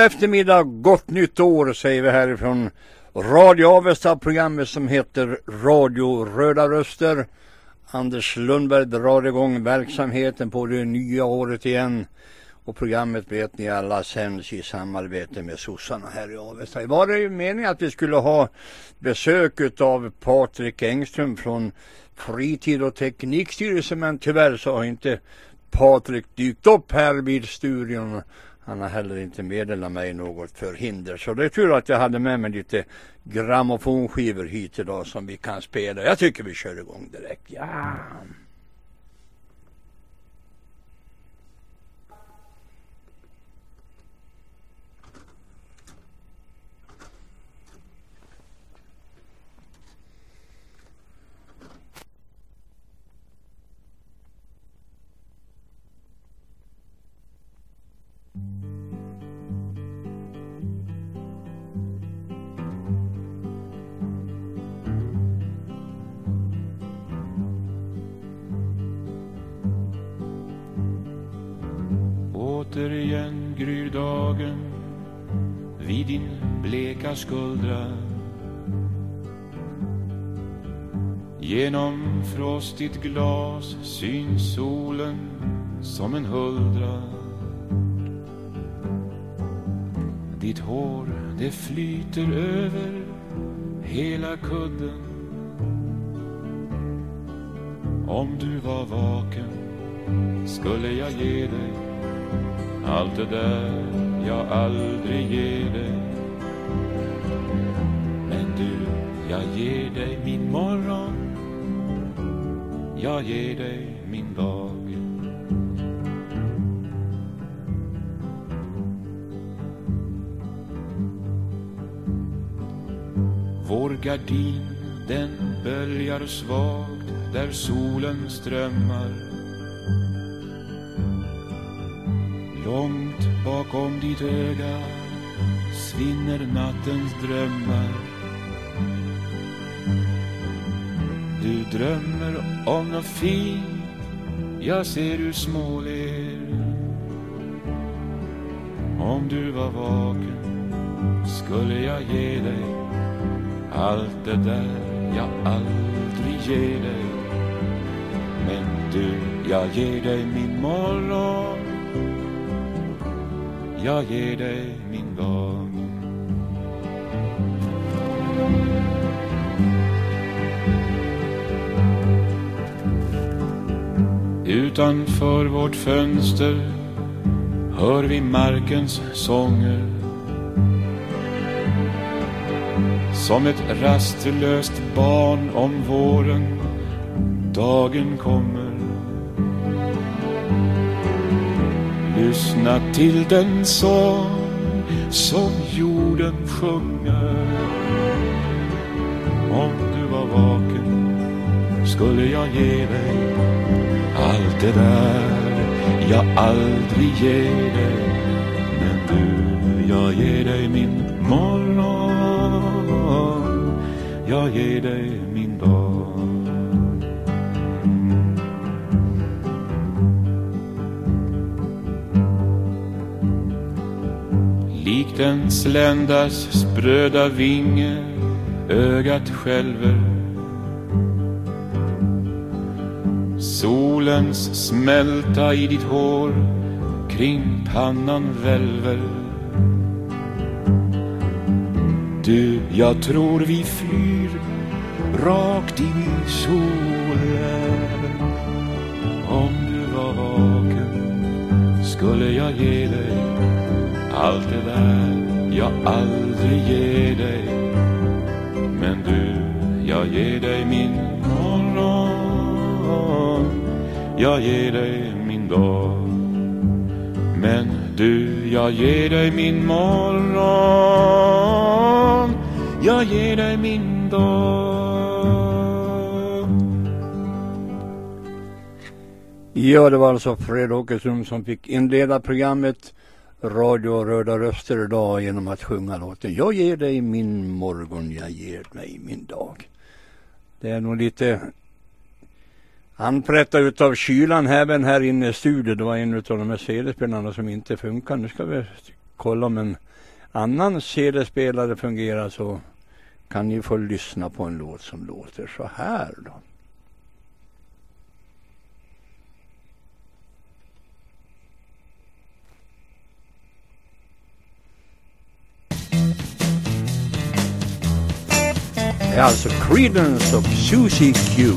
eftermiddag, gott nytt år säger vi härifrån Radio Avesta, programmet som heter Radio Röda Röster. Anders Lundberg drar igång verksamheten på det nya året igen. Och programmet vet ni alla sänds i samarbete med sossarna här i Avesta. Det var det ju meningen att vi skulle ha besök av Patrik Engström från Fritid och Teknikstyrelsen men tyvärr så har inte Patrik dykt upp här vid studion. Han har heller inte meddelat mig något förhinder. Så det är tur att jag hade med mig lite grammofonskivor hit idag som vi kan spela. Jag tycker vi kör igång direkt. Ja. Återigen gryr dagen vid din bleka skuldra. Genom frostigt glas syns solen som en huldra. Ditt hår det flyter över hela kudden. Om du var vaken skulle jag ge dig allt det där jag aldrig ger dig. Men du, jag ger dig min morgon. Jag ger dig min dag. Vår gardin, den böljar svagt där solen strömmar. Långt bakom ditt öga svinner nattens drömmar. Du drömmer om något fint Jag ser du småler Om du var vaken skulle jag ge dig allt det där jag aldrig ger dig. Men du, jag ger dig min morgon jag ger dig min gång. Utanför vårt fönster hör vi markens sånger Som ett rastlöst barn om våren dagen kommer Lyssna till den sång som jorden sjunger. Om du var vaken skulle jag ge dig allt det där jag aldrig ger dig. Men du, jag ger dig min morgon. Jag ger dig Likt sländas spröda vinge ögat skälver. Solens smälta i ditt hår kring pannan välver. Du, jag tror vi flyr rakt in i solen. Om du var vaken skulle jag ge dig allt det där jag aldrig ger dig. Men du, jag ger dig min morgon. Jag ger dig min dag. Men du, jag ger dig min morgon. Jag ger dig min dag. Ja, det var alltså Fred Åkesson som fick inleda programmet Radio Röda Röster idag genom att sjunga låten Jag ger dig min morgon, jag ger dig min dag. Det är nog lite anprättat utav kylan även här inne i studion. Det var en utav de här CD-spelarna som inte funkar. Nu ska vi kolla om en annan CD-spelare fungerar så kan ni få lyssna på en låt som låter så här då. Det är alltså Creedence of Susie Q.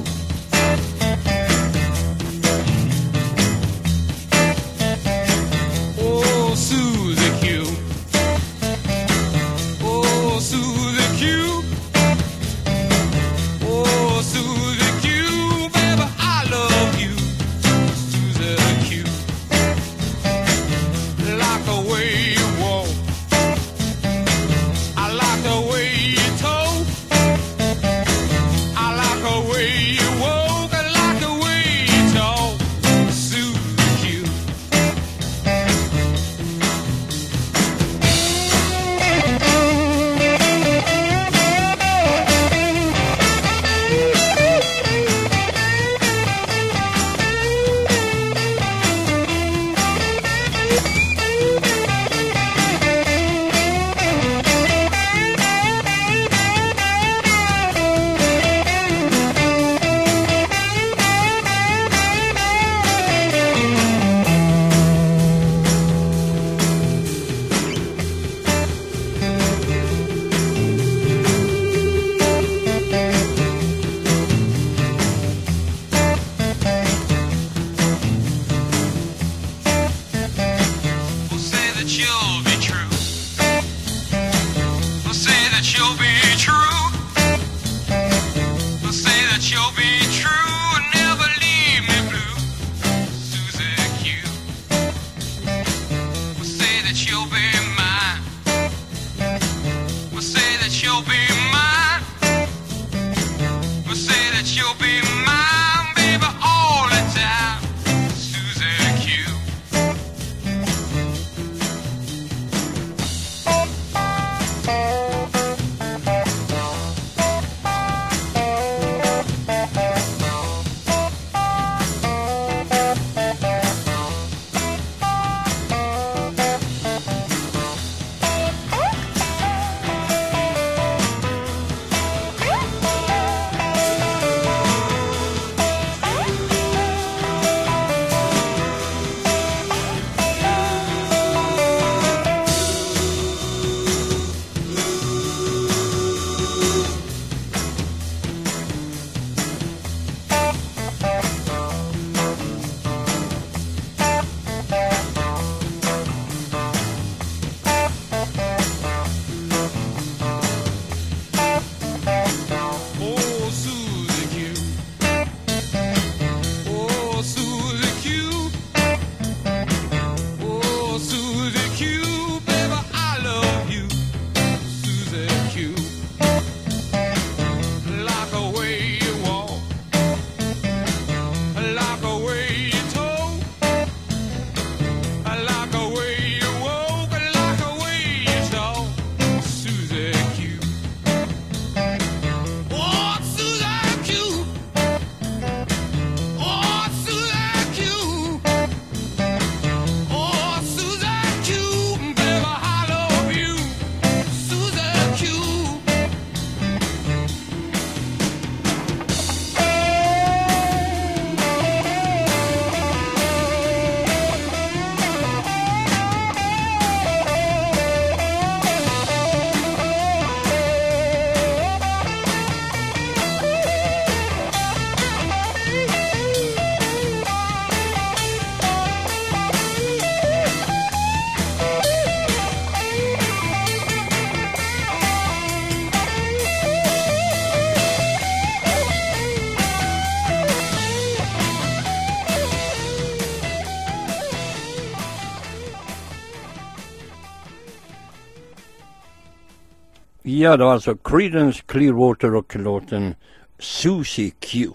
Ja, det var alltså Creedence Clearwater och låten Susie Q.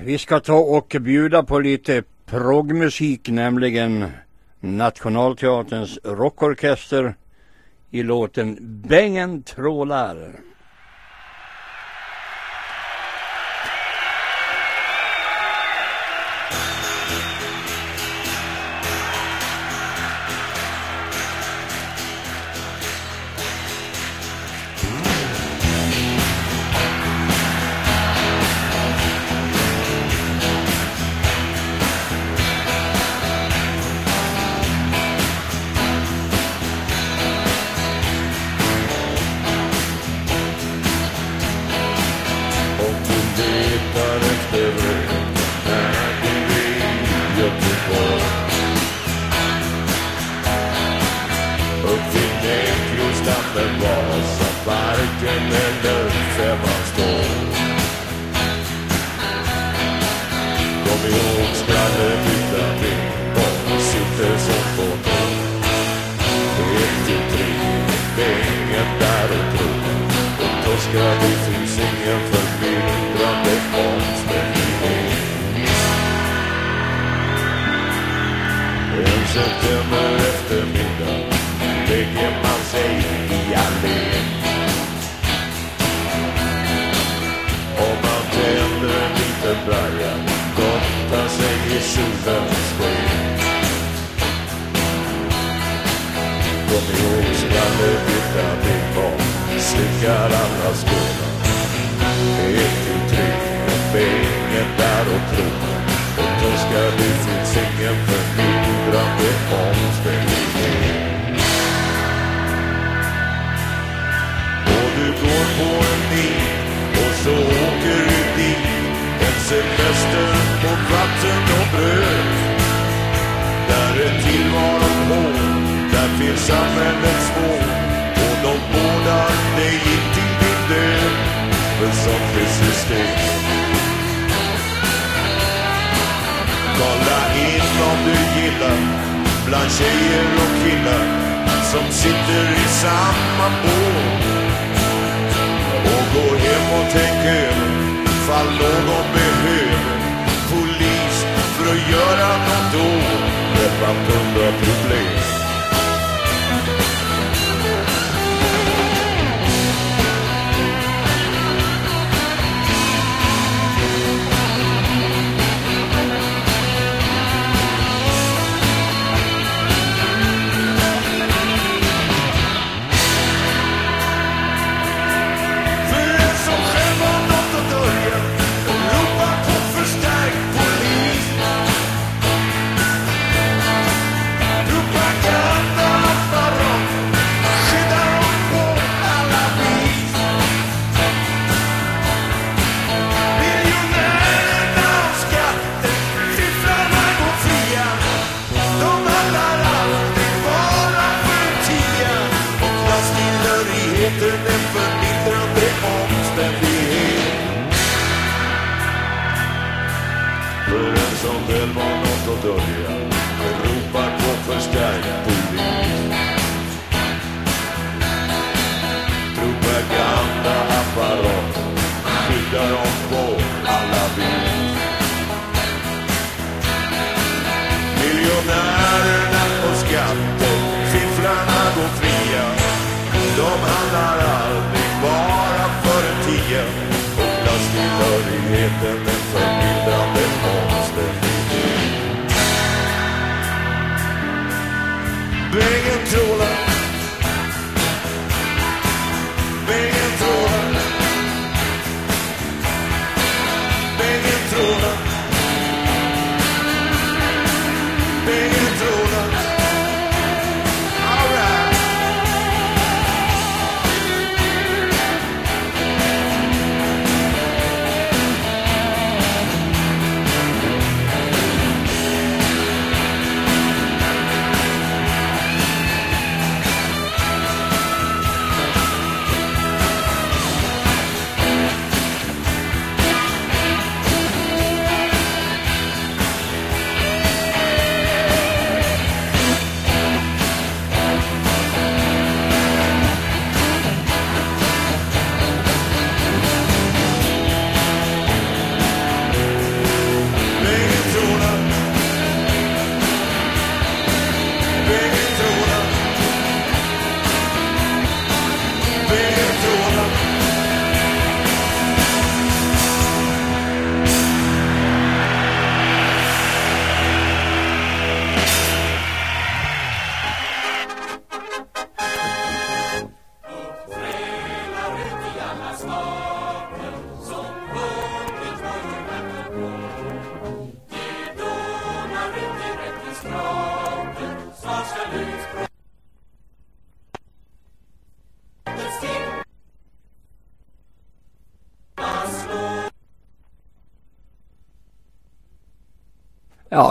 Vi ska ta och bjuda på lite proggmusik, nämligen Nationalteaterns rockorkester i låten Bängen trålar. Samhällets vård och de vårdar dig intill din död. Men som Kristus steg. Kolla in om du gillar bland tjejer och killar som sitter i samma båt. Och går hem och tänker ifall någon behöver polis för att göra något åt detta problem. soul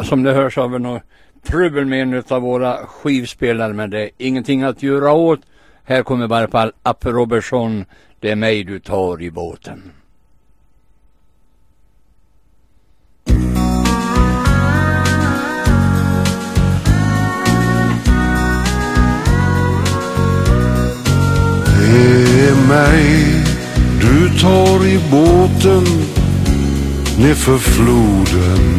som det hörs av något trubbel med en av våra skivspelare, men det är ingenting att göra åt. Här kommer i varje fall Appe Robertson, det är mig du tar i båten. Det är mig du tar i båten nerför floden.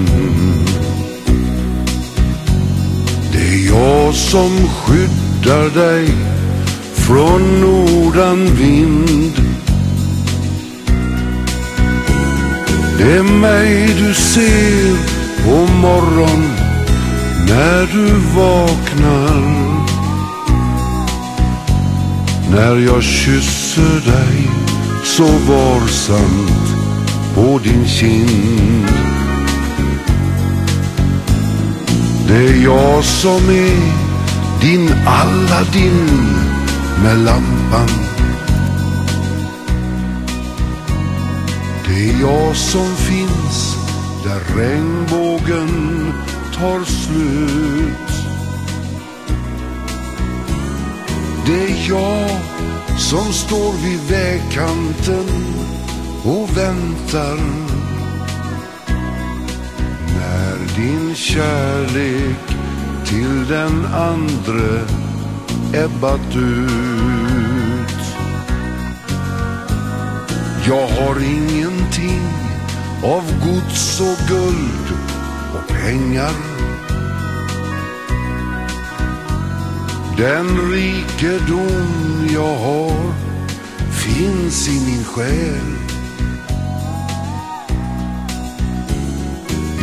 Jag som skyddar dig från nordanvind. Det är mig du ser på morgon när du vaknar. När jag kysser dig så varsamt på din kind. Det är jag som är din Aladdin med lampan. Det är jag som finns där regnbågen tar slut. Det är jag som står vid vägkanten och väntar din kärlek till den andre ebbat ut. Jag har ingenting av gods och guld och pengar. Den rikedom jag har finns i min själ.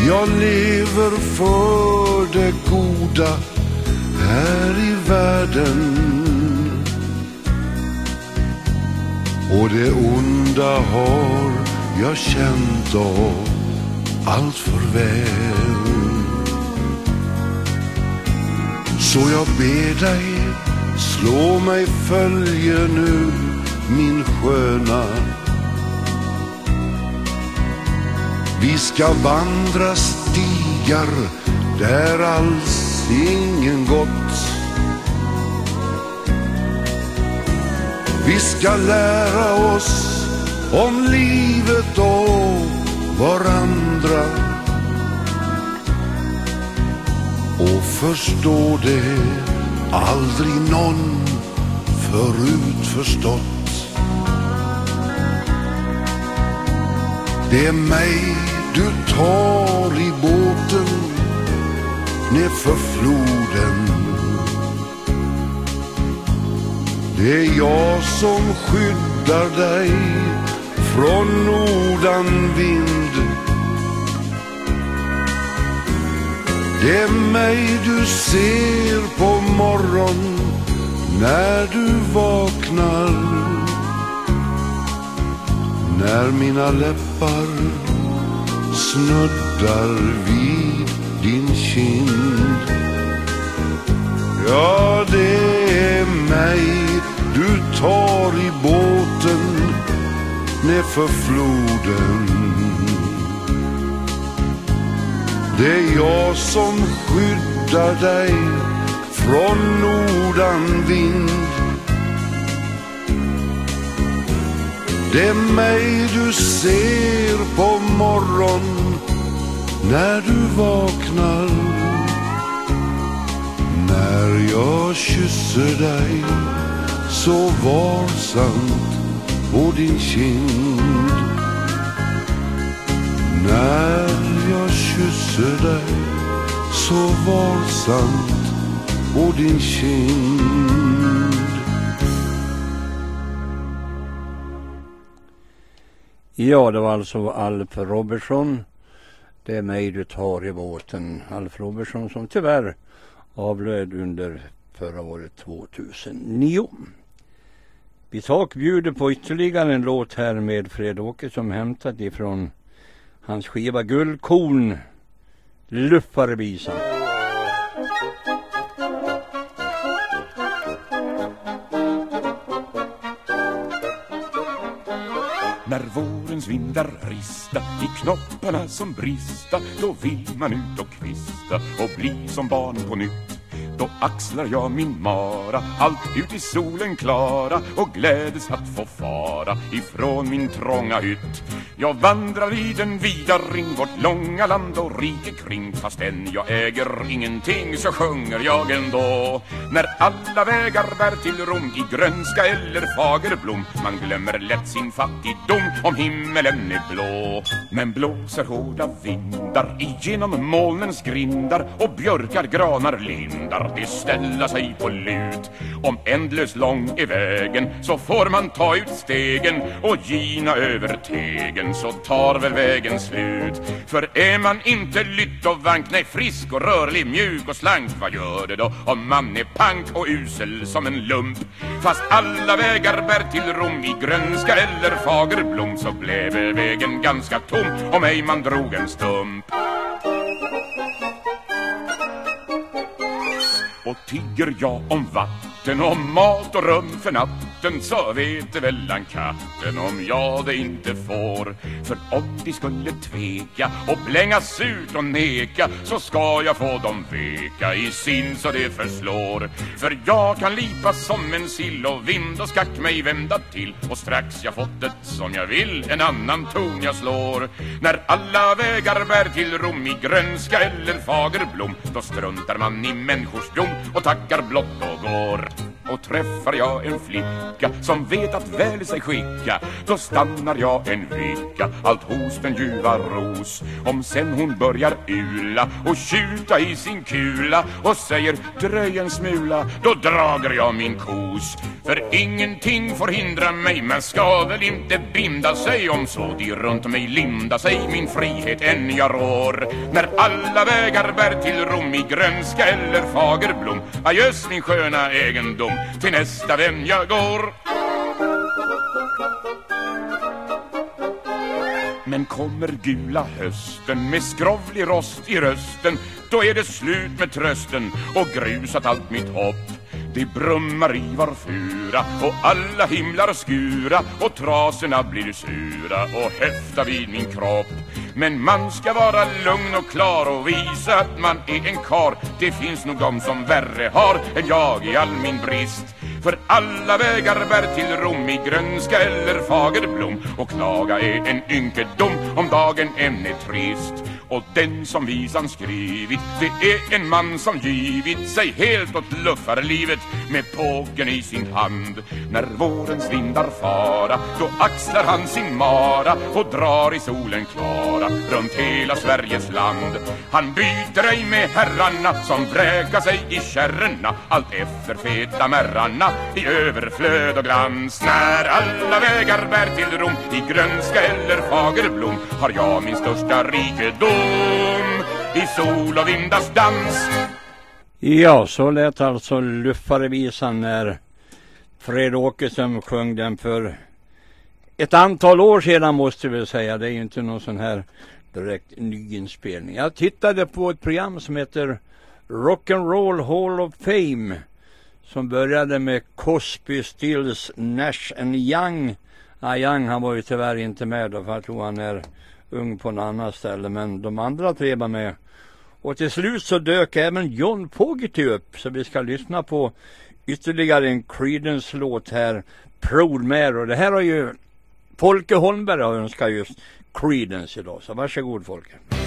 Jag lever för det goda här i världen. Och det onda har jag känt av allt för väl. Så jag ber dig, slå mig följe nu, min sköna. Vi ska vandra stigar där alls ingen gått. Vi ska lära oss om livet och varandra och förstå det aldrig någon förut förstått. Det är mig du tar i båten nerför floden. Det är jag som skyddar dig från nordanvind. Det är mig du ser på morgon när du vaknar. När mina läppar snuddar vid din kind. Ja, det är mig du tar i båten nerför floden. Det är jag som skyddar dig från nordanvind. Det är mig du ser på morgon när du vaknar. När jag kysser dig så varsamt på din kind. När jag kysser dig så varsamt på din kind. Ja, det var alltså Alf Robertson. Det är mig du tar i båten. Alf Robertson som tyvärr avlöd under förra året 2009. Vi tak bjuder på ytterligare en låt här med Fred Åke som hämtat ifrån hans skiva Guldkorn, Luffarvisan. När vårens vindar rista i knopparna som brista Då vill man ut och kvista och bli som barn på nytt då axlar jag min mara allt ut i solen klara och glädes att få fara ifrån min trånga hytt. Jag vandrar i den vida ring vårt långa land och rike kring fastän jag äger ingenting så sjunger jag ändå. När alla vägar bär till Rom i grönska eller fagerblom man glömmer lätt sin fattigdom om himmelen är blå. Men blåser hårda vindar igenom molnens grindar och björkar, granar, lindar det ställa sig på lut Om ändlös lång är vägen så får man ta ut stegen och gina över tegen så tar väl vägen slut För är man inte lytt och vank, nej frisk och rörlig, mjuk och slank Vad gör det då om man är pank och usel som en lump? Fast alla vägar bär till Rom i grönska eller fagerblom så blev vägen ganska tom om ej man drog en stump Och tigger jag om vatten och mat och rum för natten Så vet det väl han katten om jag det inte får. För om de skulle tveka och blängas ut och neka Så ska jag få dem veka i sin så det förslår. För jag kan lipa som en sill och vind och skack mig vända till Och strax jag fått det som jag vill en annan ton jag slår. När alla vägar bär till Rom i grönska eller fagerblom Då struntar man i människors dom och tackar blott och går och träffar jag en flicka som vet att väl sig skicka Då stannar jag en vecka, allt hos den ljuva ros. Om sen hon börjar ula och tjuta i sin kula Och säger dröj en smula, då drager jag min kos. För ingenting får hindra mig, man ska väl inte binda sig. Om så de runt mig linda sig, min frihet än jag rår. När alla vägar bär till Rom i grönska eller fagerblom Ajöss min sköna egendom till nästa vän jag går. Men kommer gula hösten med skrovlig rost i rösten Då är det slut med trösten och grusat allt mitt hopp det brummar i var fura och alla himlar skura och trasorna blir sura och häfta vid min kropp. Men man ska vara lugn och klar och visa att man är en kar. Det finns nog de som värre har än jag i all min brist. För alla vägar bär till Rom i grönska eller fagerblom och klaga är en ynkedom om dagen än är trist. Och den som visan skrivit Det är en man som givit sig helt åt luffarlivet Med påken i sin hand. När vårens vindar fara Då axlar han sin mara Och drar i solen klara Runt hela Sveriges land. Han byter ej med herrarna Som vräka sig i kärrorna Allt efter feta märrarna I överflöd och glans. När alla vägar bär till Rom I grönska eller fagerblom Har jag min största rikedom i sol och vindars dans. Ja, så lät alltså Luffarevisan när Fred Åkerström sjöng den för ett antal år sedan måste vi säga. Det är ju inte någon sån här direkt nyinspelning. Jag tittade på ett program som heter Rock'n'Roll Hall of Fame som började med Cosby, Stills, Nash and Young. Ja, Young han var ju tyvärr inte med då för jag tror han är ung på en annan ställe men de andra tre var med. Och till slut så dök även John Fogerty upp så vi ska lyssna på ytterligare en Creedence låt här, Proud Mare och det här har ju Folke Holmberg har önskat just Creedence idag så varsågod Folke.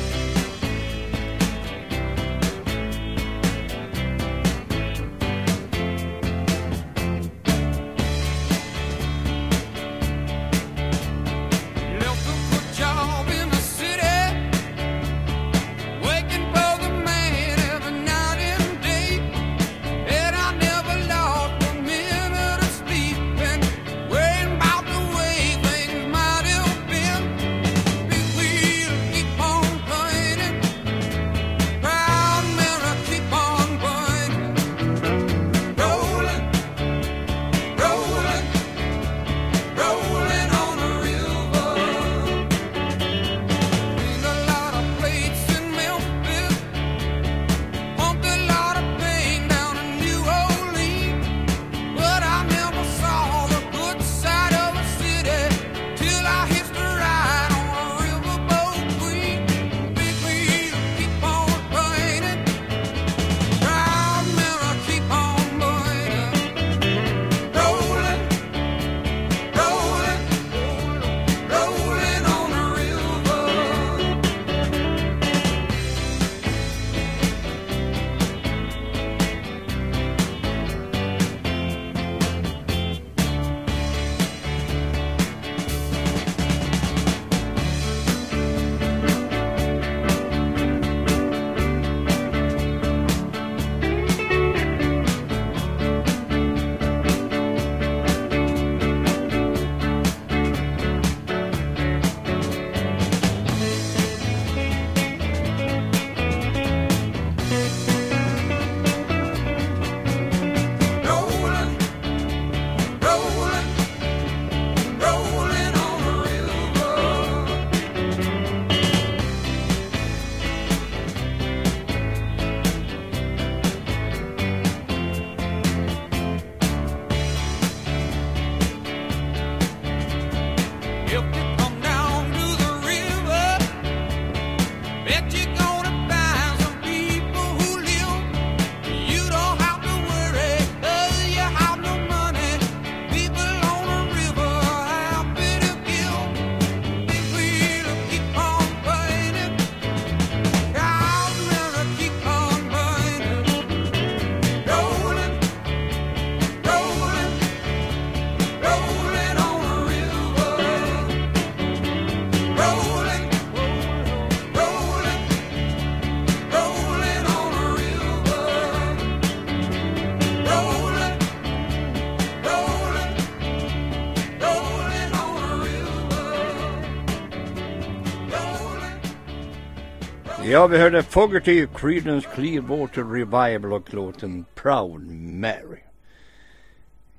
Ja, vi hörde Fogerty, Creedence Clearwater Revival och låten Proud Mary.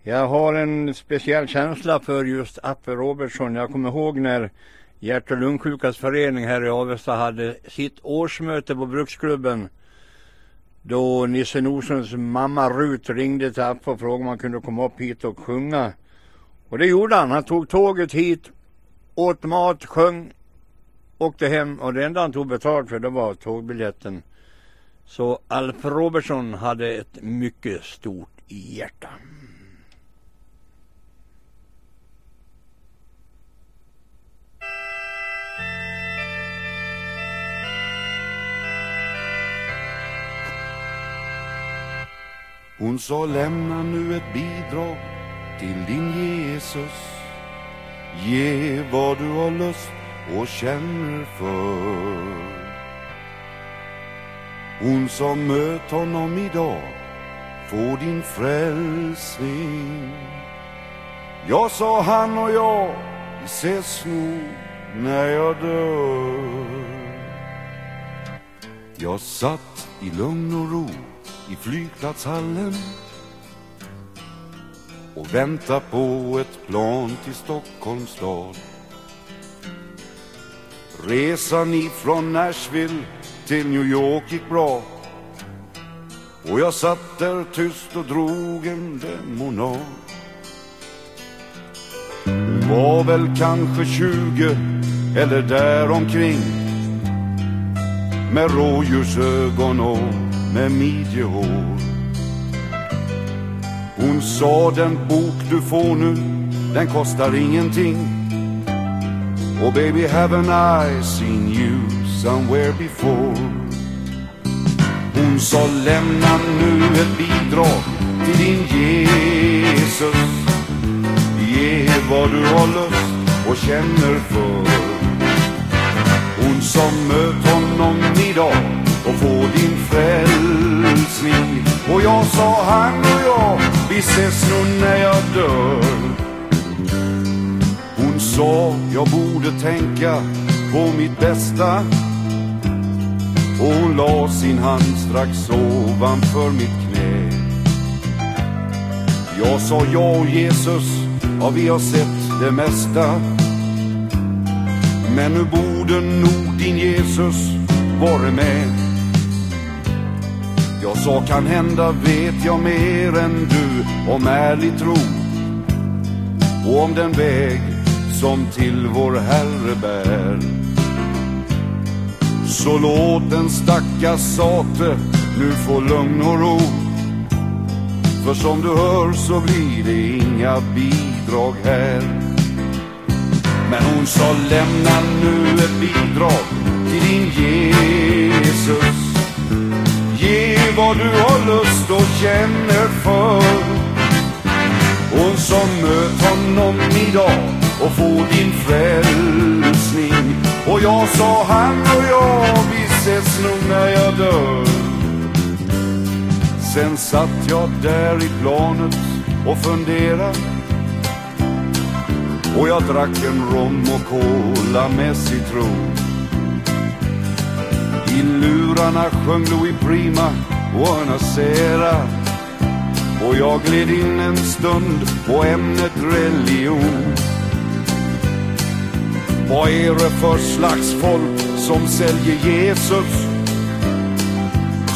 Jag har en speciell känsla för just Affe Robertsson. Jag kommer ihåg när Hjärt- och lungsjukas förening här i Avesta hade sitt årsmöte på Bruksklubben. Då Nisse Norssons mamma Rut ringde till Affe och frågade om han kunde komma upp hit och sjunga. Och det gjorde han. Han tog tåget hit, åt mat, sjöng åkte hem och det enda han tog betalt för det var tågbiljetten. Så Alf Robertsson hade ett mycket stort hjärta. Hon sa lämna nu ett bidrag till din Jesus. Ge vad du har lust och känner för. Hon som möt honom idag får din frälsning. Jag sa han och jag, vi ses nog när jag dör. Jag satt i lugn och ro i flygplatshallen och vänta på ett plan till Stockholms stad. Resan ifrån Nashville till New York gick bra och jag satt där tyst och drog en lemonad. Hon var väl kanske tjugo eller däromkring med rådjursögon och med midjehår. Hon sa den bok du får nu, den kostar ingenting. Oh baby haven't I seen you somewhere before? Hon sa lämna nu ett bidrag till din Jesus. Ge vad du har lust och känner för. Hon sa möt honom idag och få din frälsning. Och jag sa han och jag, vi ses nog när jag dör. Hon sa jag borde tänka på mitt bästa. Och hon la sin hand strax ovanför mitt knä. Jag sa ja och Jesus, ja vi har sett det mesta. Men nu borde nog din Jesus vara med. Jag sa kan hända vet jag mer än du om ärlig tro och om den väg som till vår Herre bär. Så låt den stackars sate nu få lugn och ro. För som du hör så blir det inga bidrag här. Men hon sa lämna nu ett bidrag till din Jesus. Ge vad du har lust och känner för. Hon som möt honom idag och få din frälsning. Och jag sa han och jag, vi ses nog när jag dör. Sen satt jag där i planet och funderade och jag drack en rom och cola med citron. I lurarna sjöng Louis Prima Buona Sera och jag gled in en stund på ämnet religion. Vad är det för slags folk som säljer Jesus?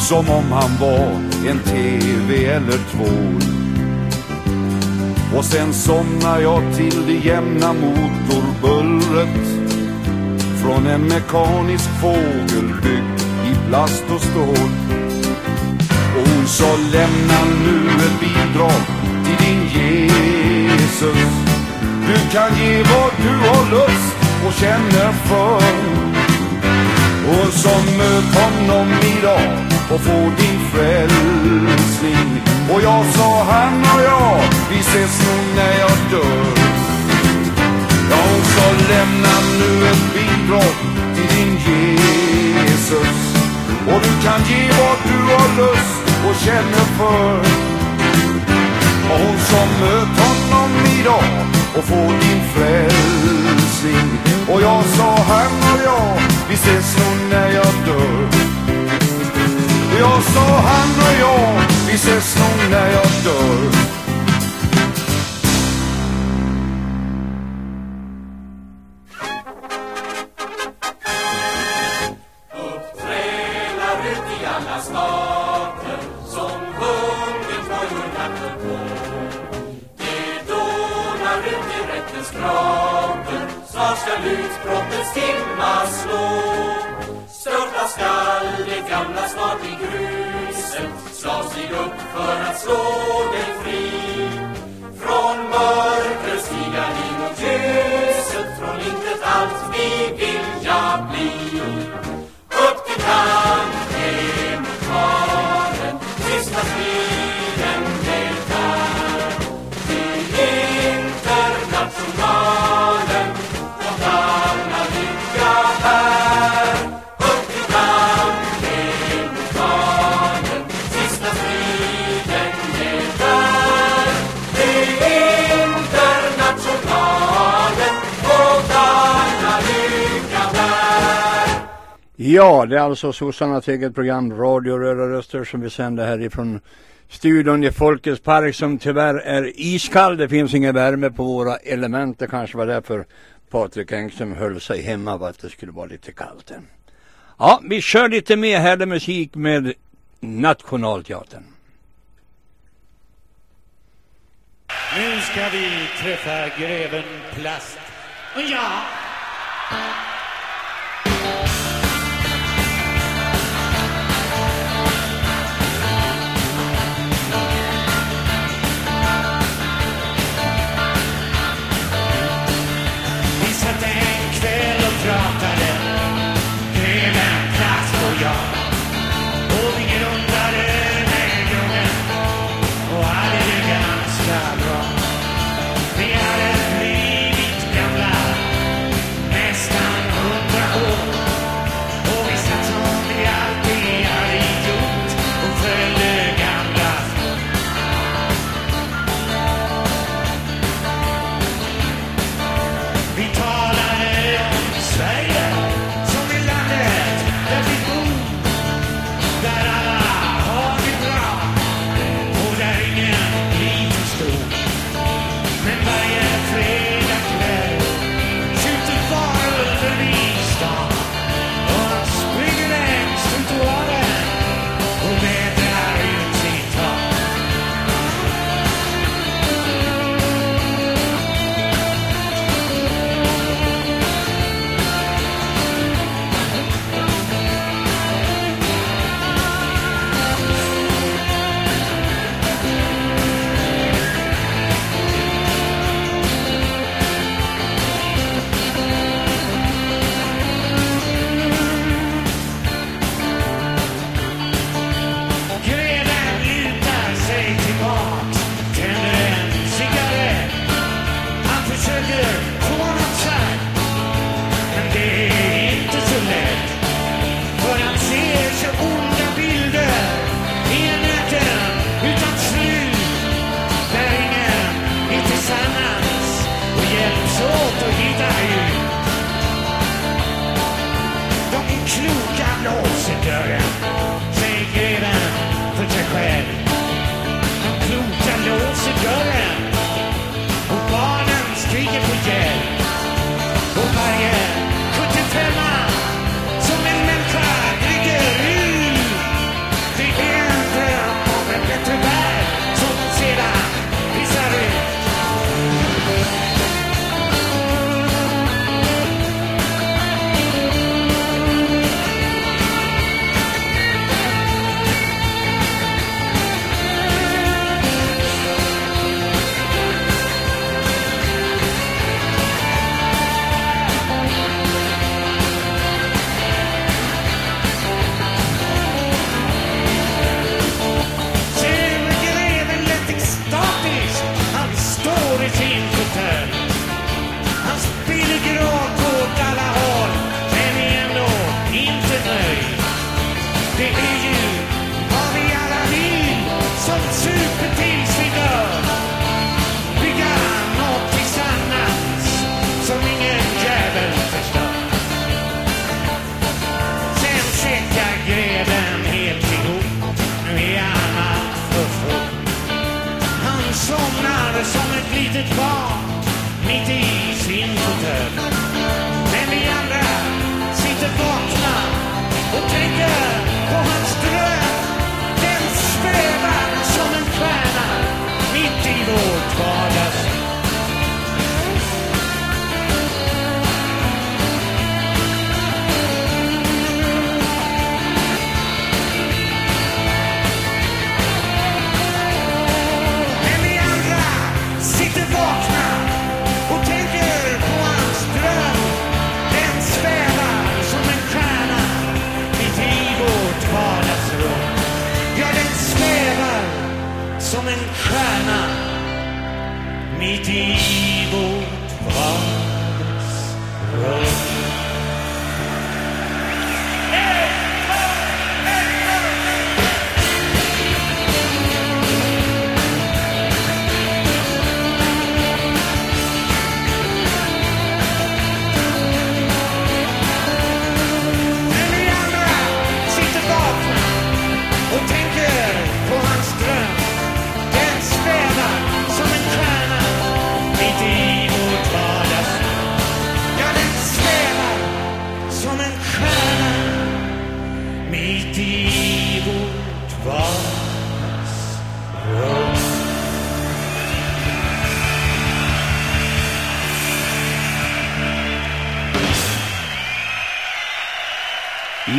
Som om han var en TV eller tvål. Och sen somnar jag till det jämna motorbullret från en mekanisk fågel byggd i plast och stål. Och hon sa lämna nu ett bidrag till din Jesus. Du kan ge vad du har lust och känner för. Och som möt honom idag och få din frälsning. Och jag sa han och jag, vi ses nog när jag dör. Ja, hon sa lämna nu ett bidrag till din Jesus. Och du kan ge vad du har lust och känner för. Och hon som möt honom idag och få din frälsning. Och jag sa han och jag, vi ses nog när jag dör. Och jag sa han och jag, vi ses nog när jag dör. Slav sig upp för att slå dig fri. Ja, det är alltså sossarnas eget program Radio Röda Röster som vi sänder härifrån studion i Folkets Park som tyvärr är iskall. Det finns ingen värme på våra element. Det kanske var därför Patrik Engström höll sig hemma för att det skulle vara lite kallt. Ja, vi kör lite mer härlig musik med Nationalteatern. Nu ska vi träffa greven Plast. Ja,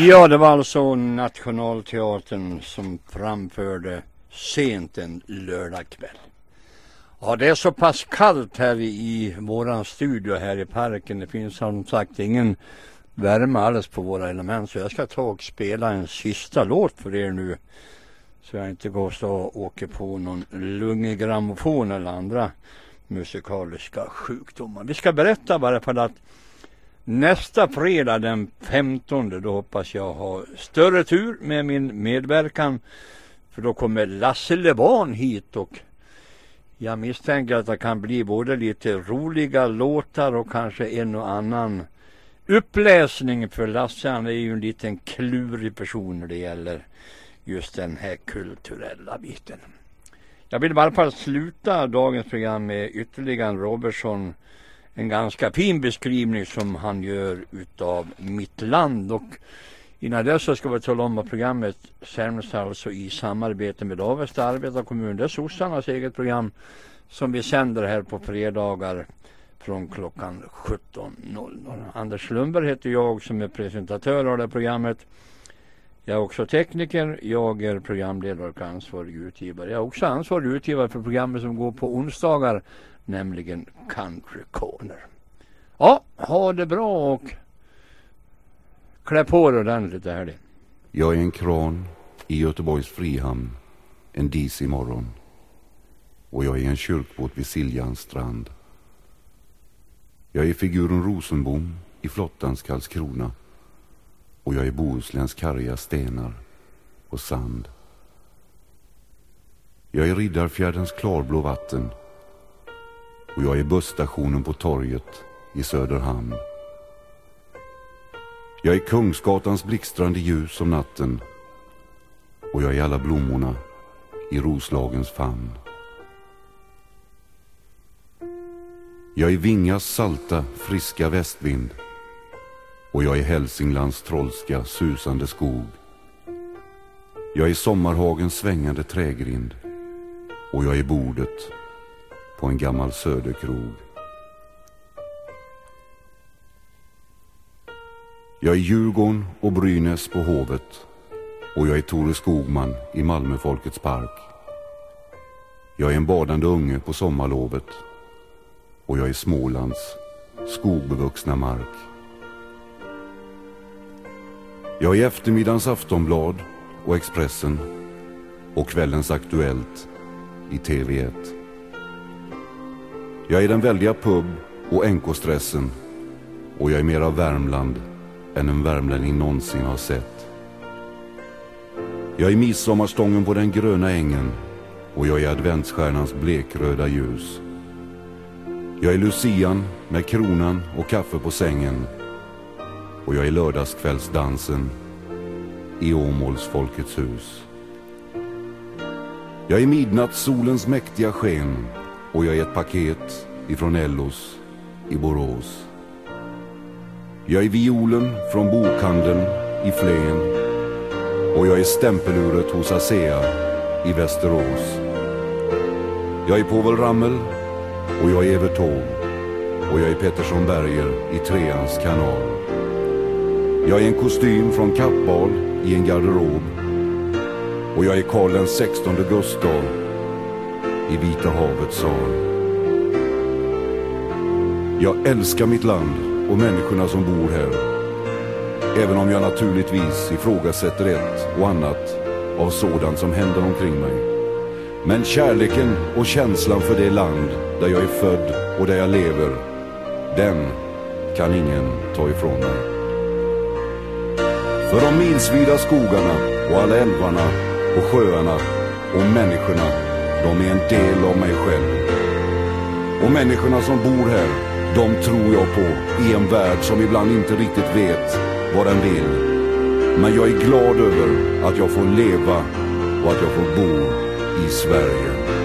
Ja, det var alltså Nationalteatern som framförde sent en lördagkväll. Ja, det är så pass kallt här i, våran studio här i parken. Det finns som sagt ingen värme alls på våra element. Så jag ska ta och spela en sista låt för er nu. Så jag inte går så och åker på någon lunggrammofon eller andra musikaliska sjukdomar. Vi ska berätta bara för att Nästa fredag den 15 då hoppas jag ha större tur med min medverkan. För då kommer Lasse Levan hit och jag misstänker att det kan bli både lite roliga låtar och kanske en och annan uppläsning. För Lasse han är ju en liten klurig person när det gäller just den här kulturella biten. Jag vill bara fall sluta dagens program med ytterligare en Robertson en ganska fin beskrivning som han gör utav mitt land och innan dess så ska vi tala om att programmet sänds alltså i samarbete med Avesta arbetarkommun. Det är sossarnas eget program som vi sänder här på fredagar från klockan 17.00. Anders Lundberg heter jag som är presentatör av det här programmet. Jag är också tekniker, jag är programledare och ansvarig utgivare. Jag är också ansvarig utgivare för programmet som går på onsdagar nämligen Country Corner. Ja, ha det bra och klä på dig ordentligt här det. Jag är en kran i Göteborgs Frihamn en disig morgon. Och jag är en kyrkbåt vid Siljans strand. Jag är figuren Rosenbom i flottans Karlskrona. Och jag är Bohusläns karga stenar och sand. Jag är Riddarfjärdens klarblå vatten och jag är busstationen på torget i Söderhamn. Jag är Kungsgatans blixtrande ljus om natten och jag är alla blommorna i Roslagens famn. Jag är Vingas salta, friska västvind och jag är Hälsinglands trollska, susande skog. Jag är Sommarhagens svängande trägrind och jag är bordet på en gammal söderkrog. Jag är Djurgården och Brynäs på Hovet och jag är Tore Skogman i Malmö Folkets park. Jag är en badande unge på sommarlovet och jag är Smålands skogbevuxna mark. Jag är eftermiddagens Aftonblad och Expressen och kvällens Aktuellt i TV1. Jag är den väldiga pub och NK-stressen och jag är mer av Värmland än en värmlänning någonsin har sett. Jag är midsommarstången på den gröna ängen och jag är adventsstjärnans blekröda ljus. Jag är lucian med kronan och kaffe på sängen och jag är lördagskvällsdansen i Åmåls Folkets hus. Jag är midnattssolens mäktiga sken och jag är ett paket ifrån Ellos i Borås. Jag är violen från bokhandeln i Flen och jag är stämpeluret hos ASEA i Västerås. Jag är Povel Ramel och jag är Evert Taube och jag är Pettersson Berger i Treans kanal. Jag är en kostym från Kappahl i en garderob och jag är Karl den 16 Gustav i Vita havets sal. Jag älskar mitt land och människorna som bor här. Även om jag naturligtvis ifrågasätter ett och annat av sådant som händer omkring mig. Men kärleken och känslan för det land där jag är född och där jag lever, den kan ingen ta ifrån mig. För de milsvida skogarna och alla älvarna och sjöarna och människorna, de är en del av mig själv. Och människorna som bor här, de tror jag på i en värld som ibland inte riktigt vet vad den vill. Men jag är glad över att jag får leva och att jag får bo i Sverige.